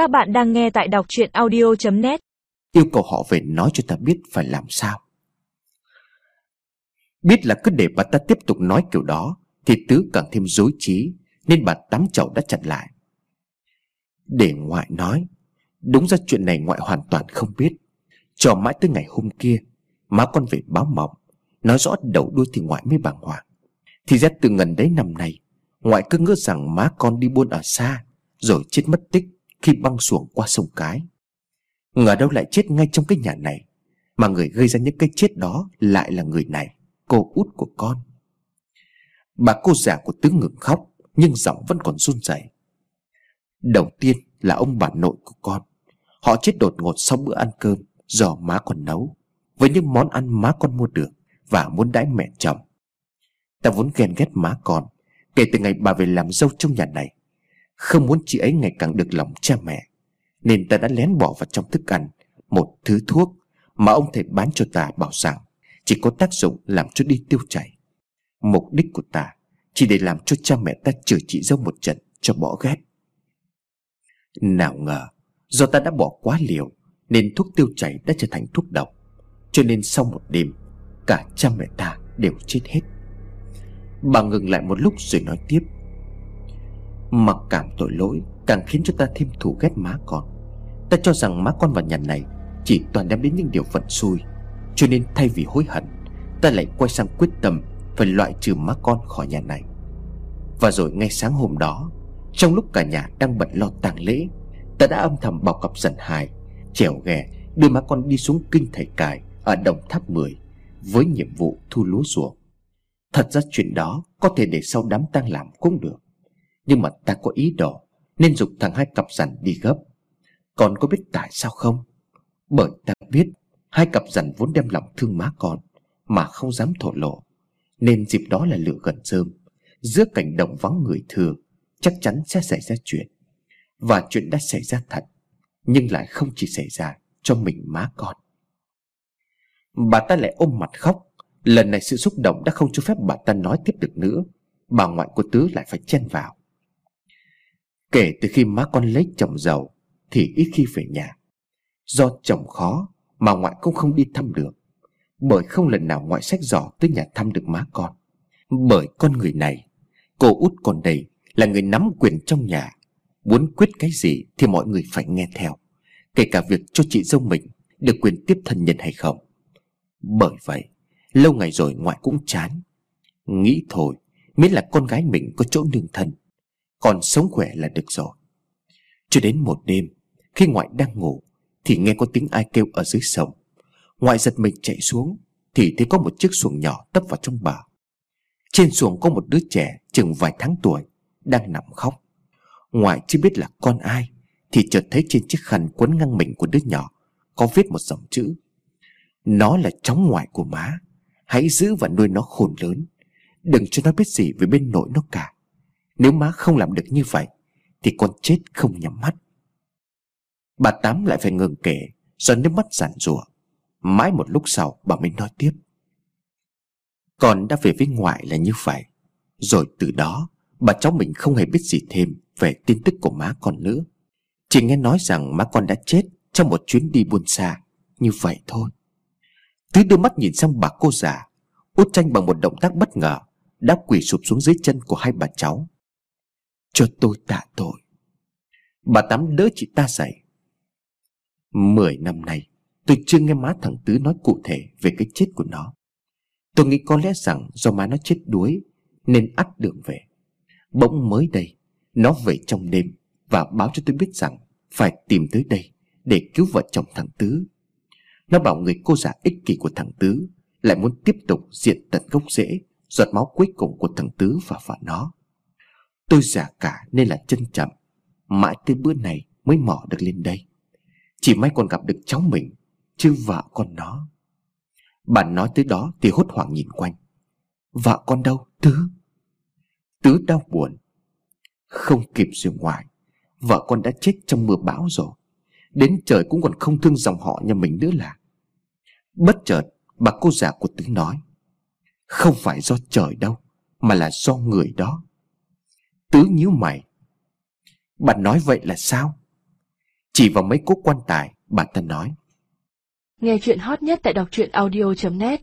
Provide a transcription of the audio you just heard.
Các bạn đang nghe tại đọc chuyện audio.net Yêu cầu họ về nói cho ta biết phải làm sao. Biết là cứ để bà ta tiếp tục nói kiểu đó, Thì Tứ càng thêm dối trí, Nên bà tắm chậu đã chặn lại. Để ngoại nói, Đúng ra chuyện này ngoại hoàn toàn không biết. Cho mãi tới ngày hôm kia, Má con về báo mộng, Nói rõ đầu đuôi thì ngoại mới bàng hoàng. Thì ra từ gần đấy năm nay, Ngoại cứ ngỡ rằng má con đi buôn ở xa, Rồi chết mất tích. Khi băng xuồng qua sông Cái. Ngờ đâu lại chết ngay trong cái nhà này, Mà người gây ra những cái chết đó Lại là người này, Cô út của con. Bà cô già của Tứ ngừng khóc, Nhưng giọng vẫn còn run rẩy. Đầu tiên là ông bà nội của con. Họ chết đột ngột sau bữa ăn cơm, Do má con nấu, Với những món ăn má con mua được Và muốn đãi mẹ chồng. Ta vốn ghen ghét má con, Kể từ ngày bà về làm dâu trong nhà này không muốn chị ấy ngày càng được lòng cha mẹ, Nên ta đã lén bỏ vào trong thức ăn Một thứ thuốc Mà ông thầy bán cho ta bảo rằng Chỉ có tác dụng làm cho đi tiêu chảy. Mục đích của ta Chỉ để làm cho cha mẹ ta chửi chị dâu một trận Cho bỏ ghét. Nào ngờ, Do ta đã bỏ quá liều, Nên thuốc tiêu chảy đã trở thành thuốc độc, Cho nên sau một đêm, Cả cha mẹ ta đều chết hết. Bà ngừng lại một lúc rồi nói tiếp. Mặc cảm tội lỗi, Càng khiến cho ta thêm thù ghét má con. Ta cho rằng má con vào nhà này Chỉ toàn đem đến những điều phận xui, Cho nên thay vì hối hận, Ta lại quay sang quyết tâm Phải loại trừ má con khỏi nhà này. Và rồi ngay sáng hôm đó, Trong lúc cả nhà đang bận lo tang lễ, Ta đã âm thầm bọc cặp dần hài, Chèo ghè, đưa má con đi xuống kinh thầy cài Ở đồng tháp 10 Với nhiệm vụ thu lúa ruộng. Thật ra chuyện đó có thể để sau đám tang làm cũng được. Nhưng mà ta có ý đồ, Nên dục thằng hai cặp rằn đi gấp. Con có biết tại sao không? Bởi ta biết, Hai cặp rằn vốn đem lòng thương má con, Mà không dám thổ lộ. Nên dịp đó là lửa gần rơm, Giữa cảnh động vắng người thừa Chắc chắn sẽ xảy ra chuyện. Và chuyện đã xảy ra thật, Nhưng lại không chỉ xảy ra cho mình má con. Bà ta lại ôm mặt khóc. Lần này sự xúc động đã không cho phép bà ta nói tiếp được nữa. Bà ngoại của Tứ lại phải chen vào. Kể từ khi má con lấy chồng giàu, Thì ít khi về nhà. Do chồng khó Mà ngoại cũng không đi thăm được. Bởi không lần nào ngoại sách giỏ tới nhà thăm được má con. Bởi con người này, Cô út còn đây Là người nắm quyền trong nhà. Muốn quyết cái gì thì mọi người phải nghe theo, Kể cả việc cho chị dâu mình Được quyền tiếp thân nhân hay không. Bởi vậy, Lâu ngày rồi ngoại cũng chán. Nghĩ thôi, Miễn là con gái mình có chỗ nương thân còn sống khỏe là được rồi. Cho đến một đêm, Khi ngoại đang ngủ, Thì nghe có tiếng ai kêu ở dưới sông. Ngoại giật mình chạy xuống, Thì thấy có một chiếc xuồng nhỏ tấp vào trong bờ. Trên xuồng có một đứa trẻ Chừng vài tháng tuổi, Đang nằm khóc. Ngoại chưa biết là con ai, Thì chợt thấy trên chiếc khăn quấn ngang mình của đứa nhỏ, Có viết một dòng chữ, Nó là cháu ngoại của má, Hãy giữ và nuôi nó khôn lớn, Đừng cho nó biết gì về bên nội nó cả. Nếu má không làm được như vậy, Thì con chết không nhắm mắt. Bà Tám lại phải ngừng kể, Do nước mắt giản rủa Mãi một lúc sau, bà mới nói tiếp. Con đã về với ngoại là như vậy. Rồi từ đó, Bà cháu mình không hề biết gì thêm Về tin tức của má con nữa. Chỉ nghe nói rằng má con đã chết Trong một chuyến đi buôn xa, Như vậy thôi. Tứ đưa mắt nhìn sang bà cô già, Út tranh bằng một động tác bất ngờ, Đã quỳ sụp xuống dưới chân của hai bà cháu. Cho tôi tạ tội. Bà Tám đỡ chị ta dậy. Mười năm nay, Tôi chưa nghe má thằng Tứ nói cụ thể Về cái chết của nó. Tôi nghĩ có lẽ rằng do má nó chết đuối, Nên ắt đường về. Bỗng mới đây, Nó về trong đêm Và báo cho tôi biết rằng Phải tìm tới đây Để cứu vợ chồng thằng Tứ. Nó bảo người cô giả ích kỷ của thằng Tứ Lại muốn tiếp tục diện tận gốc rễ, Giọt máu cuối cùng của thằng Tứ và vợ nó. Tôi già cả nên là chân chậm. Mãi tới bữa này mới mò được lên đây. Chỉ may còn gặp được cháu mình, Chứ vợ con nó. Bạn nói tới đó thì hốt hoảng nhìn quanh. Vợ con đâu, Tứ? Tứ đau buồn. Không kịp rồi ngoài, Vợ con đã chết trong mưa bão rồi. Đến trời cũng còn không thương dòng họ nhà mình nữa là. Bất chợt, bà cô già của Tứ nói, Không phải do trời đâu, Mà là do người đó. Tứ nhíu mày. Bà nói vậy là sao? Chỉ vào mấy cố quan tài Bà ta nói. Nghe chuyện hot nhất tại đọc truyện audio.net